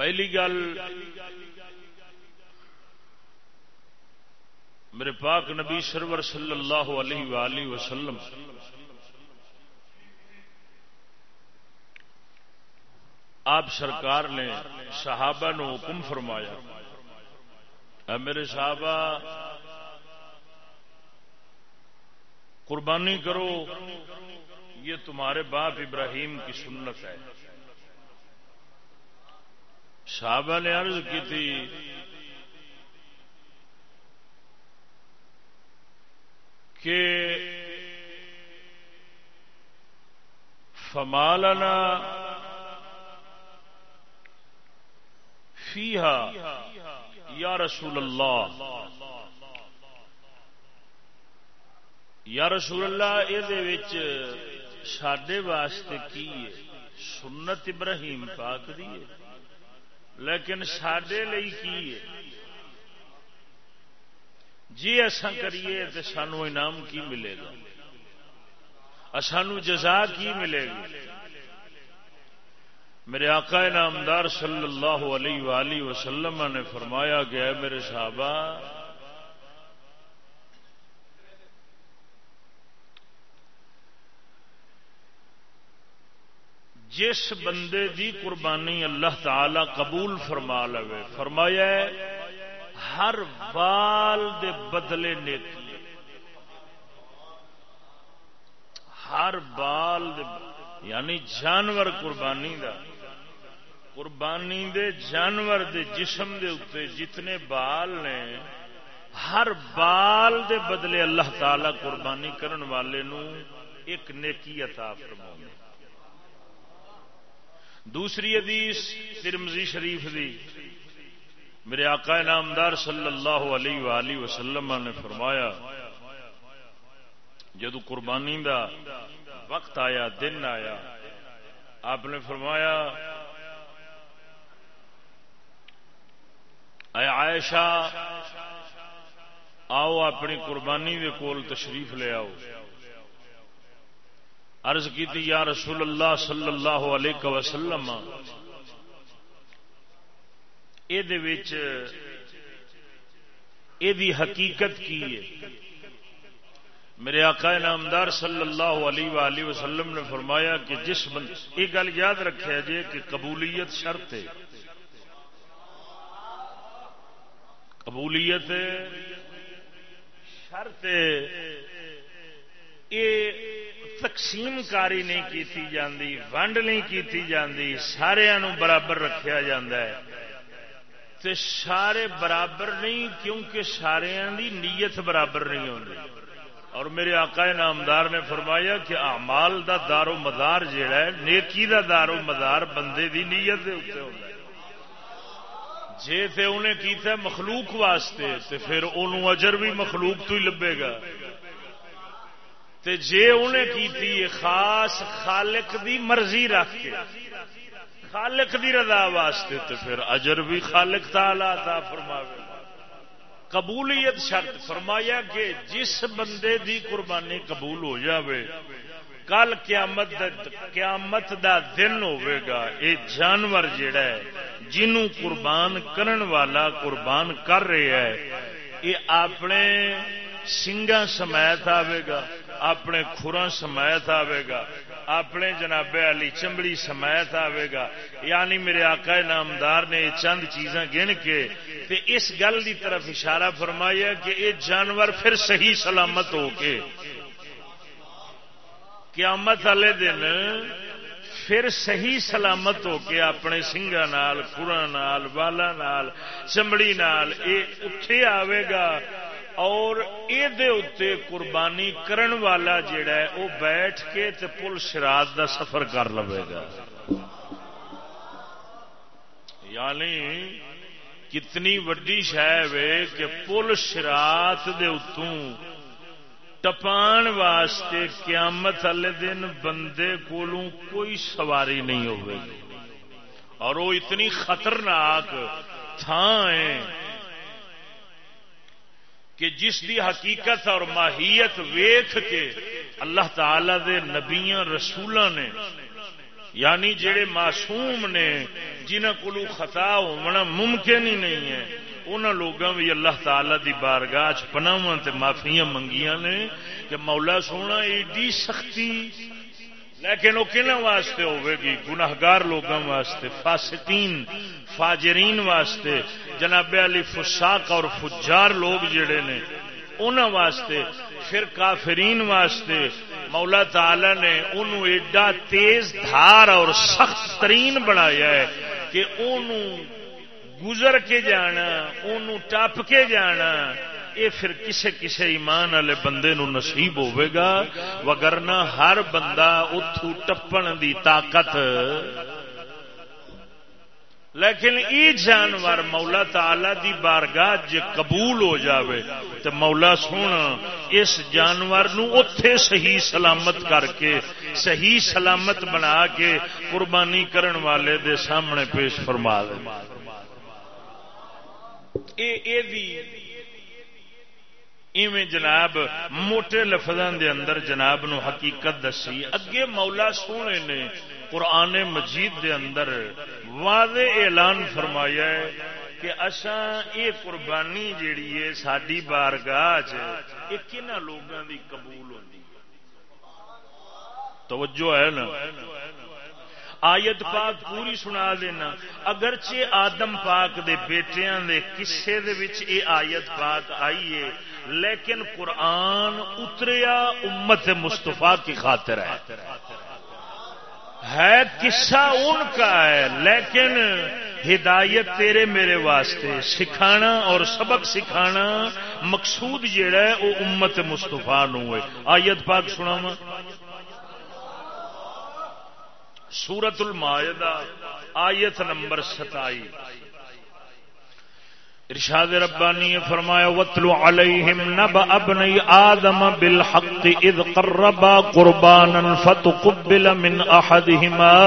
پہلی گل، میرے پاک نبی سرور صلی اللہ علیہ وآلہ وسلم، آپ سرکار نے صحابہ نو حکم فرمایا، اے میرے صحابہ، قربانی کرو، یہ تمہارے باپ ابراہیم کی سنت ہے۔ صحابہ نے عرض کی تھی کہ فمالنا فیہا یا رسول اللہ۔ یا رسول اللہ یہ سڈے واسطے کی ہے؟ سنت ابراہیم پاک دی ہے۔ لیکن سڈے کی ہے؟ جی ایسا کریے تو سانو انعام کی ملے گا۔ سانو جزا کی ملے گی؟ میرے آقا نامدار صلی اللہ علیہ وآلہ وسلم نے فرمایا گیا میرے صحابہ جس بندے دی قربانی اللہ تعالی قبول فرما لو فرمایا ہر بال دے بدلے نیکی ہر بال دے یعنی جانور قربانی دا۔ قربانی دے جانور دے جسم دے اتنے جتنے بال نے، ہر بال دے بدلے اللہ تعالی قربانی کرن والے نو ایک نیکی عطا فرما دوسری حدیث ترمزی شریف دی۔ میرے آقا نامدار صلی اللہ علیہ وآلہ وسلم نے فرمایا، جدو قربانی دا وقت آیا، دن آیا، آپ نے فرمایا، اے عائشہ، آؤ اپنی قربانی دے کول تشریف لے آؤ۔ عرض کی تھی، یا رسول اللہ صلی اللہ علیہ وسلم یہ حقیقت کی ہے۔ میرے آقا نامدار صلی اللہ علیہ وآلہ وسلم نے فرمایا کہ جس بند یہ گل یاد رکھا جی کہ قبولیت شرط ہے۔ قبولیت شرط یہ تقسیم کاری نہیں کیتی جاندی، ونڈ نہیں کیتی جاندی سارے برابر رکھا جا سارے برابر نہیں کیونکہ سارے دی نیت برابر نہیں ہوتی اور میرے آقا نامدار نے فرمایا کہ اعمال دا دار و مدار جہا ہے، نیکی دا دار و مدار بندے دی نیت دے اتنے ہوتا ہے۔ جی تے انہیں کیتا مخلوق واسطے، تے پھر انہوں اجر بھی مخلوق تو ہی لبے گا۔ تے جے انہیں کیتی خاص خالق دی مرضی رکھ کے، خالق دی رضا واسطے تو پھر اجر بھی خالق تعالی تا فرماوے۔ قبولیت شرط فرمایا کہ جس بندے دی قربانی قبول ہو جاوے، کل قیامت قیامت دا دن ہوئے گا۔ اے جانور جڑا ہے، جنوں قربان کرن والا قربان کر رہے ہے یہ اپنے سنگا سمیت آئے گا۔ اپنے خورا سمیت آئے گا، اپنے جناب علی چمڑی سمیت آئے گا۔ یعنی میرے آقا نامدار نے چند چیزاں گن کے تے اس گل دی طرف اشارہ فرمایا کہ یہ جانور پھر صحیح سلامت ہو کے قیامت والے دن پھر صحیح سلامت ہو کے اپنے سنگا نال خورا نال والا نال، چمڑی نال یہ اٹھے آئے گا۔ اور یہ قربانی کرن والا جڑا ہے وہ بیٹھ کے تے پل شراد دا سفر کر لے گا۔ یعنی کتنی وڈی شہ کہ پل شرات دے اتوں ٹپان واسطے قیامت والے دن بندے کولوں کوئی سواری نہیں ہوگی اور وہ اتنی خطرناک تھان ہے کہ جس دی حقیقت اور ماہیت ویخ کے اللہ تعالی دے نبیاں رسولوں نے یعنی جڑے معصوم نے جنہ کو خطا ہونا ممکن ہی نہیں ہے ان لوگوں بھی اللہ تعالی دی بارگاہ پناو معافیاں منگیاں نے کہ مولا سونا ایڈی سختی، لیکن وہ کہنا واسطے ہوئے گی؟ گناہگار لوگوں واسطے، فاسقین فاجرین واسطے، جناب علی فساق اور فجار لوگ جڑے نے انہوں واسطے، پھر کافرین واسطے، مولا تعالی نے انہوں ایڈا تیز دھار اور سخت ترین بنایا ہے کہ انہوں گزر کے جانا، انہوں ٹپ کے جانا، یہ پھر کسے کسے ایمان والے بندے نو نصیب ہوئے گا۔ وگرنا ہر بندہ اتو ٹپن دی طاقت لیکن یہ جانور مولا تعالی دی بارگاہ جے قبول ہو جاوے تو مولا سونا، اس جانور نو اتے صحیح سلامت کر کے، صحیح سلامت بنا کے قربانی کرن والے دے سامنے پیش فرما دے۔ اے اے دی، ایویں جناب موٹے لفظوں دے اندر جناب نو حقیقت دسی۔ اگے مولا سونے نے قرآن مجید دے اندر واضح اعلان فرمایا ہے کہ اصا یہ قربانی جیڑی ہے ساری بارگاہ یہ لوگوں کی قبول ہوتی توجہ ہے نا؟ آیت پاک پوری سنا دینا۔ اگرچہ آدم پاک دے بیٹیاں دے کسے دے وچ اے آیت پاک آئی ہے، لیکن قرآن اتریا امت مستفا کی خاطر ہے۔ ہے قصہ ان کا ہے، لیکن ہدایت تیرے میرے واسطے۔ سکھانا اور سبق سکھانا مقصود جڑا ہے، وہ امت مستفا نو آیت پاک سنا سورت المائدہ، آیت نمبر ستائی ارشاد ربانی فرمایا وتلو علیہم نبا ابنی آدم بالحق اذ قربا قربانا فتقبل من احدهما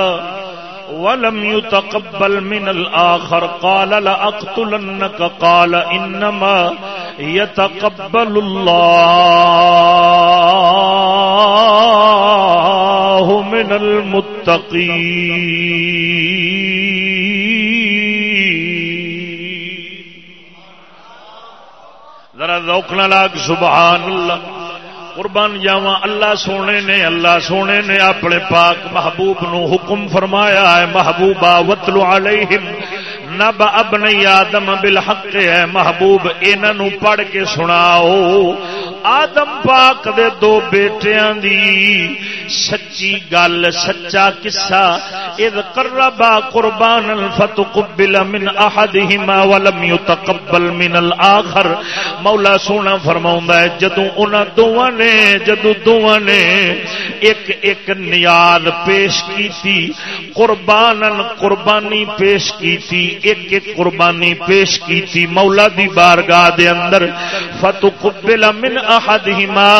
ولم يتقبل من الآخر قال لأقتلنك قال إنما يتقبل الله من المتقين روکنا لاگ سبحان اللہ قربان جاوا اللہ سونے نے، اللہ سونے نے اپنے پاک محبوب نو حکم فرمایا ہے، محبوبہ وتلو علیہم۔ نب ابن آدم بالحق ہے، محبوب انہوں پڑھ کے سناؤ۔ آدم پاک دے دو بیٹیاں دی سچی گل، سچا قصہ۔ اذ قربا قربانا فتقبل من احدهما ولم يتقبل من الاخر۔ مولا سونا فرماوندا ہے، جدوں انہاں دوواں نے، جدوں دوواں نے ایک ایک نیاز پیش کیتی، قربانا قربانی پیش کیتی ایک ایک قربانی پیش کیتی مولا دی بارگاہ دے اندر۔ فتقبل من احدہما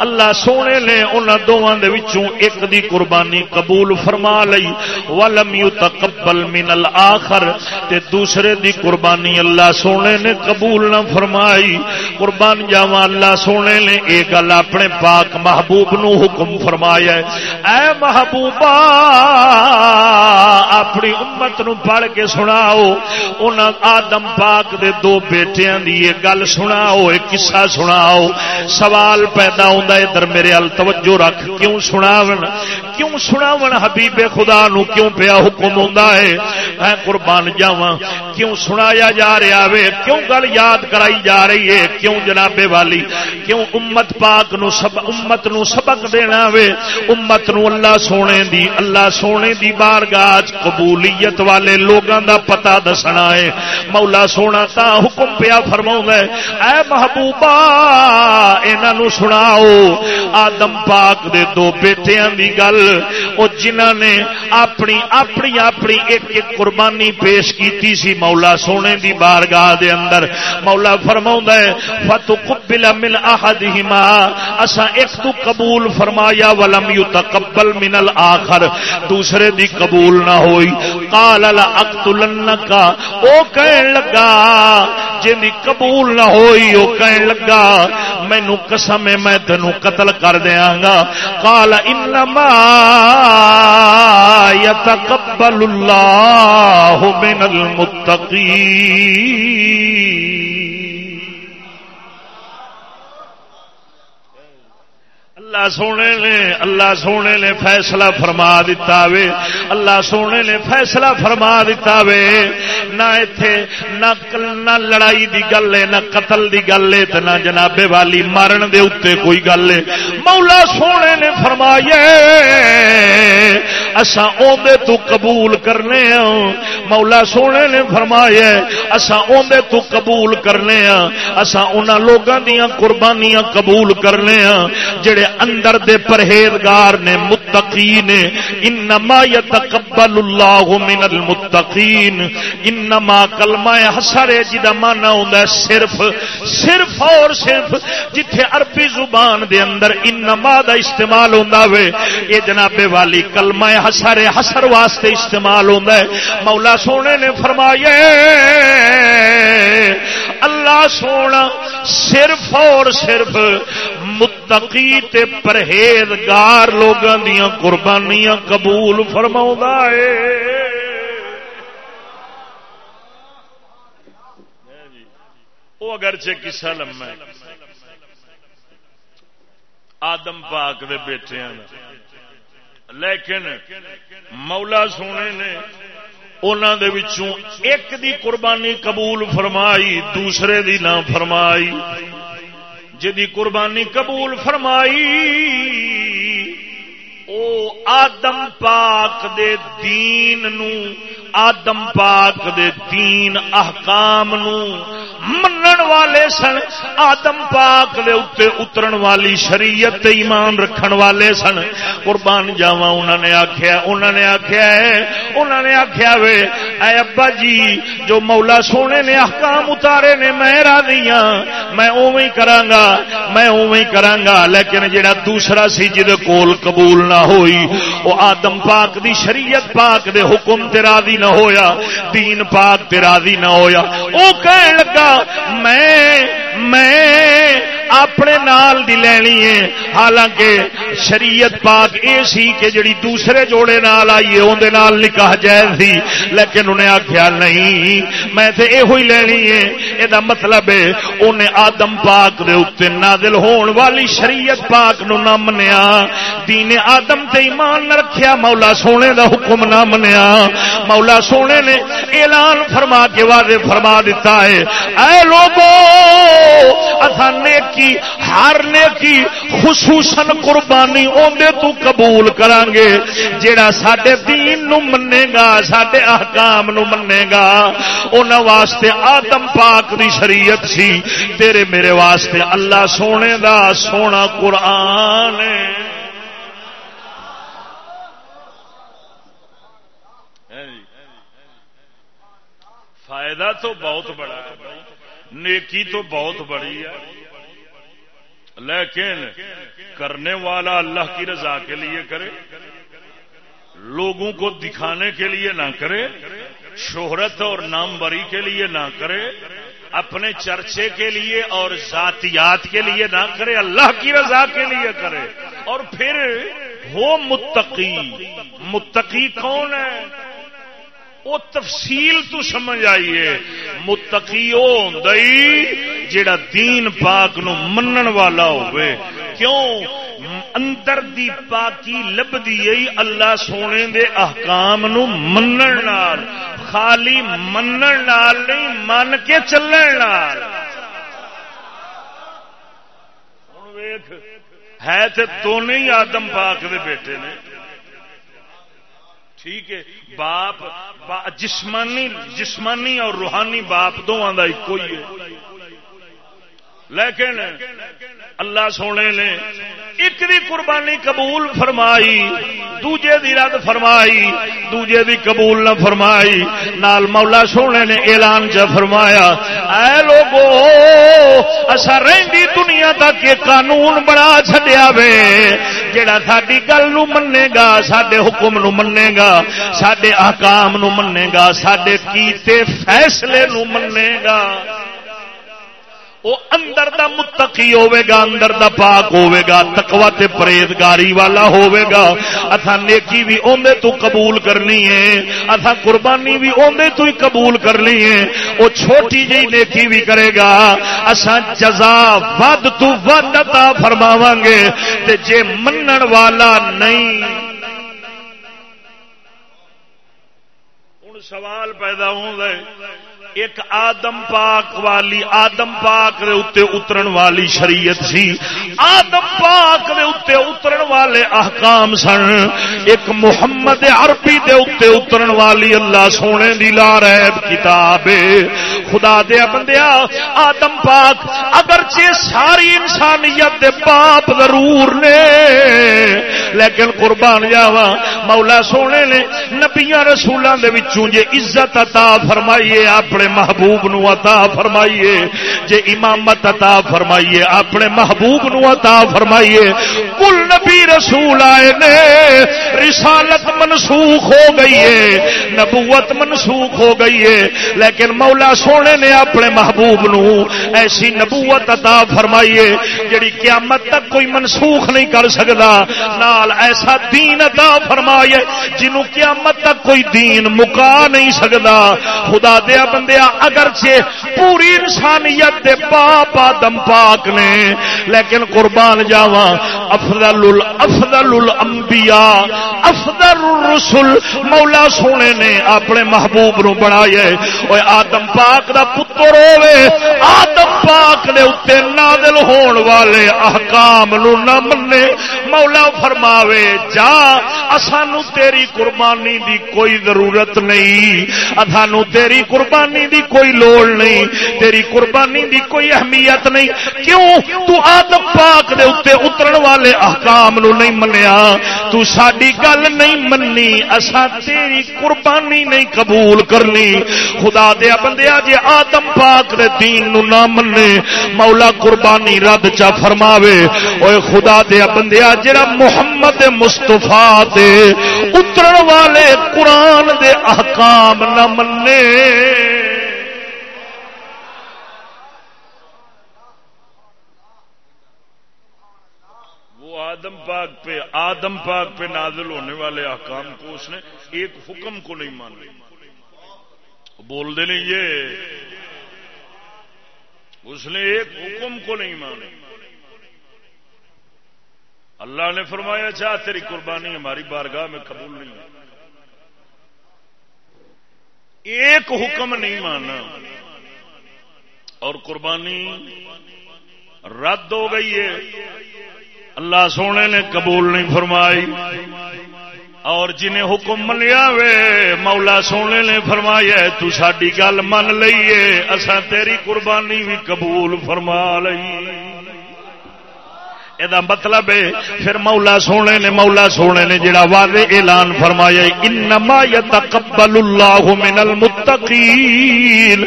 اللہ سونے نے انہاں دوواں دے وچوں ایک دی قربانی قبول فرما لئی۔ ولم یتقبل من الاخر تے دوسرے دی قربانی اللہ سونے نے قبول نہ فرمائی۔ قربان جاواں اللہ سونے نے اے گل اپنے پاک محبوب نو حکم فرمایا ہے۔ اے محبوبا، اپنی امت نو پڑھ کے سناؤ۔ انہاں آدم پاک دے دو بیٹیاں دی یہ گل سناؤ، ایک قصہ سناؤ۔ سوال پیدا ہوندا ادھر میرے ال توجہ رکھ۔ کیوں سناون؟ کیوں سناون حبیب خدا نو؟ کیوں پیا حکم ہوندا؟ ہے اے قربان جاواں، کیوں سنایا جا رہا وے؟ کیوں گل یاد کرائی جا رہی ہے؟ کیوں جناب والی؟ کیوں امت پاک نو سب، امت نو سبق دینا وے؟ امت نو اللہ سونے دی، اللہ سونے دی بارگاہ قبولیت والے لوگاں دا پتہ دسنا ہے۔ مولا سونا تا حکم پیا فرماوندا ہے، اے محبوبہ انہاں نو سناؤ۔ آدم پاک دے دو بیٹیاں دی گل، او جنہاں نے اپنی اپنی اپنی ایک ایک قربانی پیش کیتی سی مولا سونے دی بارگاہ دے اندر۔ مولا فرماوندا ہے، فتقبل من احدهما اسا ایک تو قبول فرمایا، ولم يتقبل من الاخر دوسرے دی قبول نہ ہوئی۔ قال لا اقتلنک او کہن لگا جی قبول نہ ہوئی وہ کہن لگا مینو قسم ہے، میں تینوں قتل کر دیا گا۔ کال انما يتقبل الله من المتقين اللہ سونے نے، اللہ سونے نے فیصلہ فرما دیتا وے۔ اللہ سونے نے فیصلہ فرما دیتا وے۔ نہ ایتھے نہ نہ لڑائی دی گل ہے، نہ قتل دی گل ہے نہ جنابے والی مارن دے اتنے کوئی گل ہے۔ مولا سونے نے فرمایا اسا اوندے تو قبول کرنے ہاں۔ مولا سونے نے فرمایا اسا اوندے تو قبول کرنے ہاں۔ اسا انہاں لوگاں دیاں قربانیاں قبول کرنے ہاں۔ جڑے اندر دے پرہیزگار نے، متقی نے، انما یتقبل اللہ من المتقین، انما کلمہ حسر جدا جی مانا ہوندا ہے صرف صرف اور صرف جتھے عربی زبان دے اندر انما دا استعمال ہوندا وے، اے جناب والی کلمہ حسر حسر واسطے استعمال ہوندا ہے۔ مولا سونے نے فرمایا اللہ سونا صرف اور صرف متقی تے پرہیزگار لوگوں دیا قربانیاں قبول فرما ہے۔ وہ اگرچہ کسا لما آدم پاک دے بیٹے لیکن مولا سونے نے انہوں ایک دی قربانی قبول فرمائی، دوسرے دی نہ فرمائی۔ جدی قربانی قبول فرمائی، او آدم پاک دے دین نو، آدم پاک دے دین احکام نو منن والے سن، آدم پاک دے اتے اترن والی شریعت ایمان رکھن والے سن۔ قربان جاوا انہوں نے آخیا انہوں نے آخیا ہے انہوں نے آخیا وے، اے ابا جی جو مولا سونے نے احکام اتارے نے، میں راضی ہاں میں اوی کرانگا، میں اوی کرانگا۔ لیکن جڑا دوسرا سی جدے کول قبول نہ ہوئی وہ آدم پاک دی شریعت پاک دے حکم تے راضی نہ ہویا، دین پاک تے راضی نہ ہویا۔ او کہن لگا میں میں اپنے نال دی لینی ہے۔ حالانکہ شریعت پاک اے سی کہ جڑی دوسرے جوڑے نال آئیے اندر نال نکاح جائز تھی، لیکن انہیں آخیا نہیں، میں تے اے ہوئی لینی ہے۔ یہ مطلب ہے انہیں آدم پاک دے اتنے نازل ہون والی شریعت پاک نو نہ منیا۔ دین آدم تے ایمان نہ رکھیا، مولا سونے دا حکم نہ منیا۔ مولا سونے نے اعلان فرما کے واضح فرما دیتا ہے، اے لوگوں نیکی، ہر نیکی خصوصاً قربانی اندر تو قبول کران گے جیڑا سڈے دین نو منے گا سڈے احکام نو منے گا ان واسطے آدم پاک دی شریعت سی، تیرے میرے واسطے اللہ سونے دا سونا قرآن فائدہ تو بہت بڑا ہے، نیکی تو بہت بڑی ہے۔ لیکن کرنے والا اللہ کی رضا کے لیے کرے، لوگوں کو دکھانے کے لیے نہ کرے، شہرت اور نام بری کے لیے نہ کرے، اپنے چرچے کے لیے اور ذاتیات کے لیے نہ کرے، اللہ کی رضا کے لیے کرے۔ اور پھر وہ متقی متقی کون ہے؟ وہ تفصیل تو سمجھ آئیے متقی وہ ہوں جڑا دین پاک نو منن والا ہوئے کیوں؟ اندر دی پاکی لبدی اللہ سونے دے احکام نو منن نال، خالی منن نال نہیں، من کے چلن نال۔ ہے تو دونوں ہی آدم پاک دے بیٹے نے۔ ٹھیک ہے باپ جسمانی جسمانی اور روحانی باپ دونوں کا ایک ہی ہے۔ لیکن اللہ سونے نے ایک دی قربانی قبول فرمائی، دوجے دی رد فرمائی، دوجے دی قبول نہ فرمائی۔ نال مولا سونے نے اعلان چ فرمایا، اے لوگو اصا رہی دنیا تک یہ قانون بنا چڈیا وے۔ جڑا ساری گل نو منے گا سڈے حکم نو منے گا سڈے احکام نو منے گا سڈے کیتے فیصلے نو منے گا۔ وہ اندر دا متقی ہوے گا، اندر دا پاک ہوے گا، تقوی تے پرہیزگاری والا ہوے گا۔ اتھا نیکی بھی اوندے تو قبول کرنی ہے۔ اتھا قربانی بھی اوندے تو ہی قبول کرنی ہے۔ او چھوٹی جی نیکی بھی کرے گا۔ اساں جزا ود تو ود عطا فرماواں گے تے جے منن والا نہیں۔ ہن سوال پیدا ہوندا ہے۔ ایک آدم پاک والی، آدم پاک دے اتے اترن والی شریعت سی۔ آدم پاک دے اتے اترن والے احکام سن۔ ایک محمد عربی دے اتے اترن والی اللہ سونے دی لا ریب کتاب۔ خدا دیا بندیا، آدم پاک، اگرچہ ساری انسانیت دے پاپ ضرور نے لیکن قربان جاوا مولا سونے نے نبیاں رسولوں دے وچوں جے عزت عطا فرمائیے، اپنے محبوب نو عطا فرمائیے۔ جے امامت عطا فرمائیے، اپنے محبوب نو عطا فرمائیے۔ کل نبی رسول آئے نے، رسالت منسوخ ہو گئی ہے، نبوت منسوخ ہو گئی ہے۔ لیکن مولا سونے نے اپنے محبوب نو ایسی نبوت عطا فرمائیے، جڑی قیامت تک کوئی منسوخ نہیں کر سکتا نہ نال ایسا دین عطا فرمائیے جنوں قیامت تک کوئی دین مکا نہیں سکتا۔ خدا دیا بندے اگرچہ پوری انسانیت دے پاپ آدم پاک نے، لیکن قربان جاوا افضل افضل الانبیاء افضل الرسل مولا سونے نے اپنے محبوب نو بنایا اوے آدم پاک دا پتر ہوے آدم پاک دے اوتے نازل ہون والے احکام نو نہ مننے۔ مولا فرماوے جا اسانو تیری قربانی دی کوئی ضرورت نہیں، اسانو تیری قربانی دی کوئی لوڑ نہیں، تیری قربانی دی کوئی اہمیت نہیں۔ کیوں؟ تو آدم پاک دے اتے اترن والے احکام نو نہیں منیا۔ تو ساڈی گل نہیں مننی اسا تیری قربانی نہیں قبول کرنی۔ خدا دیا بندیا جی آدم پاک دے دین نو نہ مننے۔ مولا قربانی رد چا فرماوے۔ اوے خدا دیا بندیا جڑا محمد مستفا دے، اترن والے قرآن دے احکام نہ مننے۔ آدم پاک پہ، آدم پاک پہ نازل ہونے والے احکام کو اس نے ایک حکم کو نہیں مانا بول دے نہیں یہ۔ اس نے ایک حکم کو نہیں مانا اللہ نے فرمایا چاہ تیری قربانی ہماری بارگاہ میں قبول نہیں ہے۔ ایک حکم نہیں مانا۔ اور قربانی رد ہو گئی ہے۔ اللہ سونے نے قبول نہیں فرمائی۔ اور جنہیں حکم منیا وے، مولا سونے نے فرمایا، تو ساری گل من لیے اصا تیری قربانی بھی قبول فرما لئی یہ مطلب ہے پھر مولا سونے نے مولا سونے نے جڑا واضح اعلان فرمایا انما یتقبل اللہ من المتقین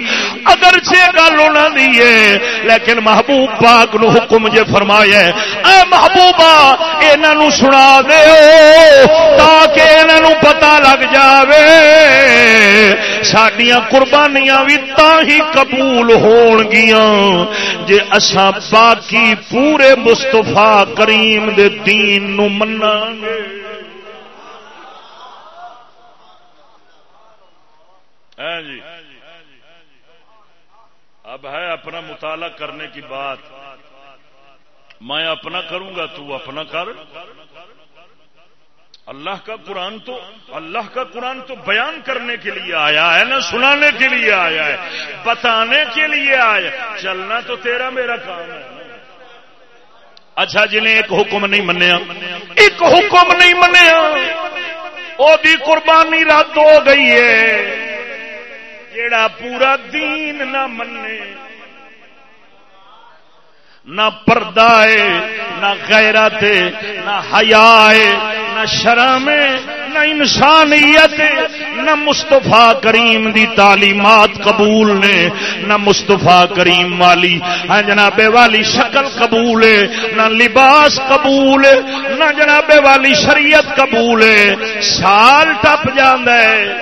اگر سے گل انہاں دی ہے لیکن محبوب پاک نو حکم جے فرمایا اے محبوبا انہاں نو سنا دیو تاکہ انہاں نو پتہ لگ جاوے ساڈیاں قربانیاں بھی تا ہی قبول ہون گیاں جے اساں باقی پورے مصطفی کریم دے دین نو منا ہاں جی۔ اب ہے اپنا مطالعہ کرنے کی بات۔ میں اپنا کروں گا، تو اپنا کر۔ اللہ کا قرآن تو، اللہ کا قرآن تو بیان کرنے کے لیے آیا ہے نا سنانے کے لیے آیا ہے، بتانے کے لیے آیا چلنا تو تیرا میرا کام ہے۔ اچھا جنہیں ایک حکم نہیں منیا۔ ایک حکم نہیں منیا۔ وہ قربانی رد ہو گئی ہے۔ جڑا پورا دین نہ منے۔ نہ پردہ ہے، نہ غیرت نہ حیا نہ شرم نہ انسانیت نہ مستفا کریم دی تعلیمات قبول نے، نہ مستفا کریم والی ہاں جناب والی شکل قبول ہے، نہ لباس قبول ہے، نہ جناب والی شریعت قبول ہے۔ سال ٹپ ہے۔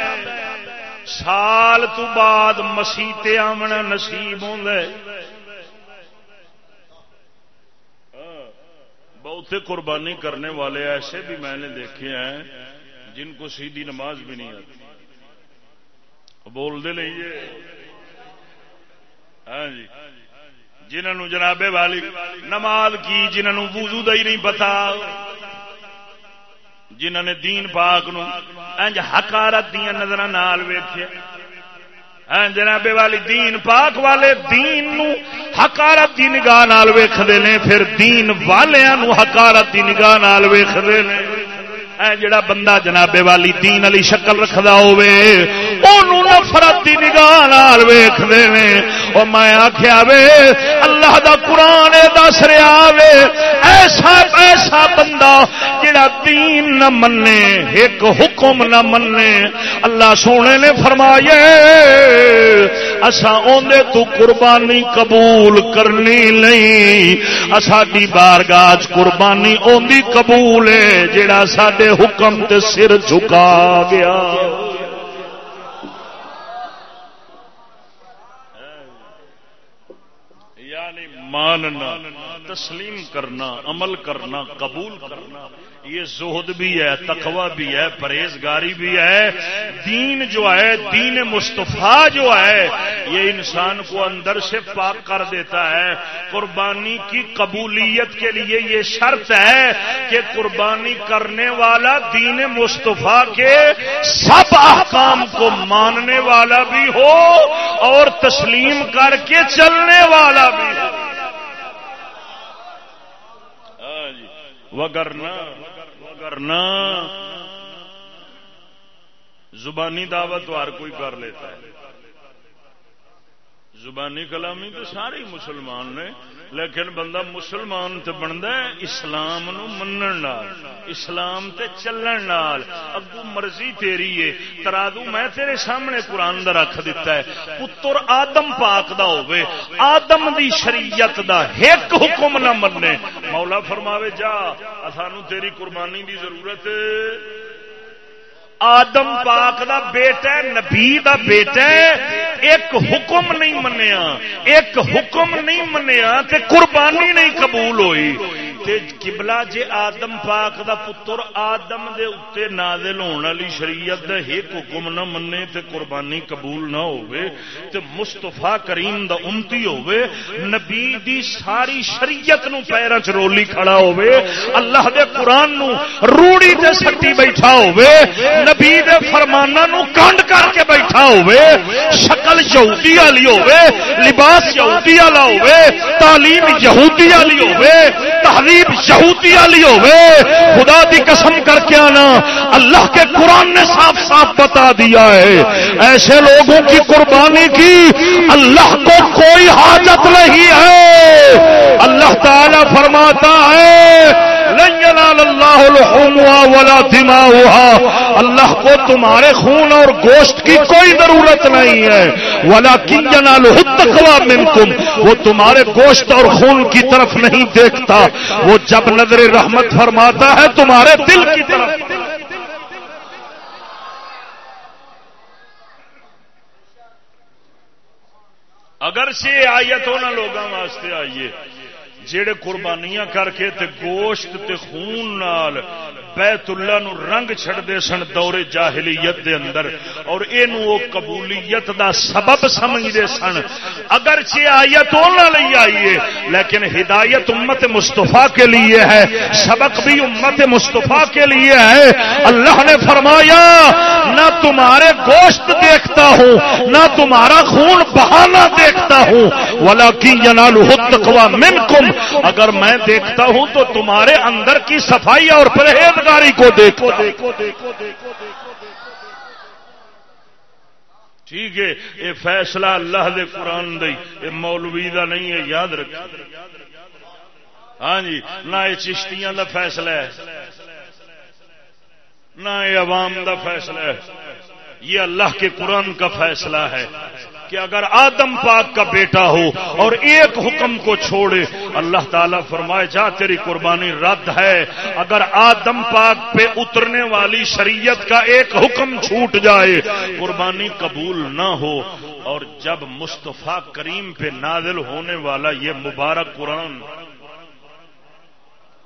سال تو بعد مسیح آمنا نصیب ہوں بہت قربانی کرنے والے ایسے بھی میں نے دیکھے ہیں جن کو سیدھی نماز بھی نہیں آتی۔ بول دے نہیں ہاں جی۔ جنہوں جنابے والی نماز کی، جنہوں وضو دا ہی نہیں پتا۔ جنہوں نے دین پاک نو انج حکارت دیا نظر نال ویخیا ہاں جناب والی دین پاک والے دین نو حکارت دی نگاہ نال ویختے نے، پھر دین والوں حکارت دی نگاہ نال ویختے نے۔ جڑا بندہ جنابے والی دین علی شکل رکھدا ہوئے اونوں نفرت دی نگاہ نال ویکھدے نے۔ او میں آکھیا وے، اللہ دا قران دس رہا وے، ایسا ایسا بندہ جڑا دین نہ مننے ایک حکم نہ مننے اللہ سونے نے فرمایا اسا اوندے تو قربانی قبول کرنی نہیں۔ اساڈی بارگاہ قربانی اوندی قبول ہے، جڑا ساڈے حکم تے سر جھکا گیا یعنی ماننا، تسلیم کرنا، عمل کرنا، قبول کرنا، یہ زہد بھی ہے، تقوی بھی ہے، پرہیزگاری بھی ہے، دین جو ہے، دین مصطفیٰ جو ہے، یہ انسان کو اندر سے پاک کر دیتا ہے۔ قربانی کی قبولیت کے لیے یہ شرط ہے کہ قربانی کرنے والا دین مصطفیٰ کے سب احکام کو ماننے والا بھی ہو اور تسلیم کر کے چلنے والا بھی ہو۔ وگرنا وگرنا زبانی دعوت تو ہر کوئی کر لیتا ہے۔ زبانی کلامی تو سارے مسلمان نے، لیکن بندہ مسلمان تو بنتا ہے اسلام نو منن اسلام تے چلن نال۔ اگو مرضی تیری ہے ترادو میں تیرے سامنے قرآن دا رکھ دیتا ہے۔ پتر آدم پاک دا ہوئے آدم دی شریعت دا ایک حکم نہ مننے۔ مولا فرماوے، جا سانو تیری قربانی دی ضرورت آدم پاک دا بیٹا نبی دا بیٹا ایک حکم نہیں منیا، ایک حکم نہیں منیا تے قربانی نہیں قبول ہوئی۔ تے قبلہ جے آدم پاک دا پتر آدم دے اتے نازل ہونے والی شریعت دے ایک حکم نہ مننے تے قربانی قبول نہ ہوئے تے مصطفی کریم دا امتی ہوئے نبی دی ساری شریعت نو پیرا چ رولی کھڑا ہوئے اللہ دے قرآن نو روڑی تے سٹی بیٹھا ہوئے نبی دے فرمانا نو کانڈ کر کے بیٹھا ہوئے شکل یہودی والی ہوئے لباس یہودی والا ہوئے تعلیم یہودی والی ہوئے تہذیب یہودی والی ہوے خدا دی قسم کر کے آنا۔ اللہ کے قرآن نے صاف صاف بتا دیا ہے۔ ایسے لوگوں کی قربانی کی، اللہ کو کوئی حاجت نہیں ہے۔ اللہ تعالی فرماتا ہے اللہ کو تمہارے خون اور گوشت کی کوئی ضرورت نہیں ہے۔ ولا تقوا منکم وہ تمہارے گوشت اور خون کی طرف نہیں دیکھتا۔ وہ جب نظر رحمت فرماتا ہے، تمہارے دل کی طرف۔ اگر سے آیت ہونا لوگوں واسطے آئیے جڑے قربانیاں کر کے تے گوشت تے خون نال بیت اللہ نو رنگ چھڑ سن دور جاہلیت دے اندر، اور اینو قبولیت دا سبب سمجھتے سن۔ اگر چی آیت لئی آئیے لیکن ہدایت امت مصطفیٰ کے لیے ہے۔ سبق بھی امت مصطفیٰ کے لیے ہے۔ اللہ نے فرمایا، نہ تمہارے گوشت دیکھتا ہوں، نہ تمہارا خون بہانا دیکھتا ہوں۔ ولا کی جنالو منکم اگر میں دیکھتا ہوں تو تمہارے اندر کی صفائی اور پرہیزگاری کو دیکھو ٹھیک ہے، یہ فیصلہ اللہ دے قرآن دے یہ مولوی دا نہیں ہے، یاد رکھ ہاں جی نہ یہ چشتیاں دا فیصلہ ہے، نہ یہ عوام دا فیصلہ ہے۔ یہ اللہ کے قرآن کا فیصلہ ہے کہ اگر آدم پاک کا بیٹا ہو اور ایک حکم کو چھوڑے، اللہ تعالیٰ فرمائے، جا تیری قربانی رد ہے۔ اگر آدم پاک پہ اترنے والی شریعت کا ایک حکم چھوٹ جائے، قربانی قبول نہ ہو۔ اور جب مصطفیٰ کریم پہ نازل ہونے والا یہ مبارک قرآن،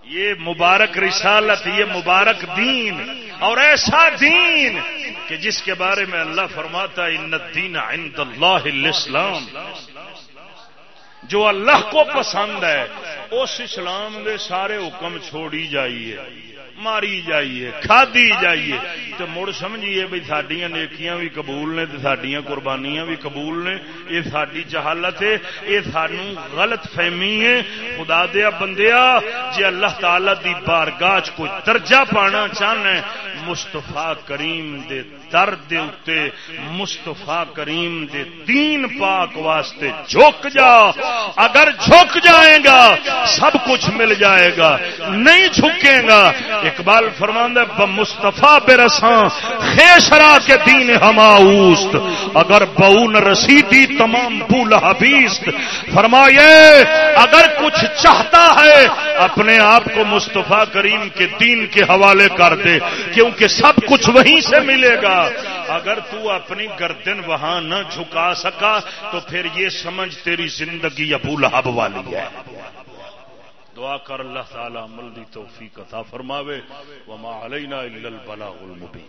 یہ مبارک رسالت، یہ مبارک دین اور ایسا دین کہ جس کے بارے میں اللہ فرماتا ہے ان الدین عند اللہ الاسلام جو اللہ کو پسند ہے، اس اسلام دے سارے حکم چھوڑی جائیے، ماری جائیے، کھادی جائیے۔ تو مڑ سمجھیے بھائی سڈیا نیکیاں بھی قبول نے سڈیا قربانیاں بھی قبول نے۔ یہ ساری جہالت ہے یہ سانو غلط فہمی ہے۔ خدا دیا بندیا جی اللہ تعالی دی بارگاہ کوئی درجہ پانا چاہنا مستفا کریم دے در دے اتے مستفا کریم دے تین پاک واسطے جھک جا۔ اگر جھک جائے گا، سب کچھ مل جائے گا۔ نہیں جھکے گا۔ اقبال فرماند مستفا بے رساں، خیشرا کے دین ہماؤست اگر بون رسیدی، تمام پول حبیست۔ فرمائے اگر کچھ چاہتا ہے، اپنے آپ کو مستفا کریم کے دین کے حوالے کر دے۔ کیونکہ سب کچھ وہیں سے ملے گا۔ اگر تو اپنی گردن وہاں نہ جھکا سکا، تو پھر یہ سمجھ تیری زندگی ابو لہب والی ہے۔ دعا کر اللہ تعالی عمل دی توفیق عطا فرماوے۔ وما علینا الا البلاغ المبین۔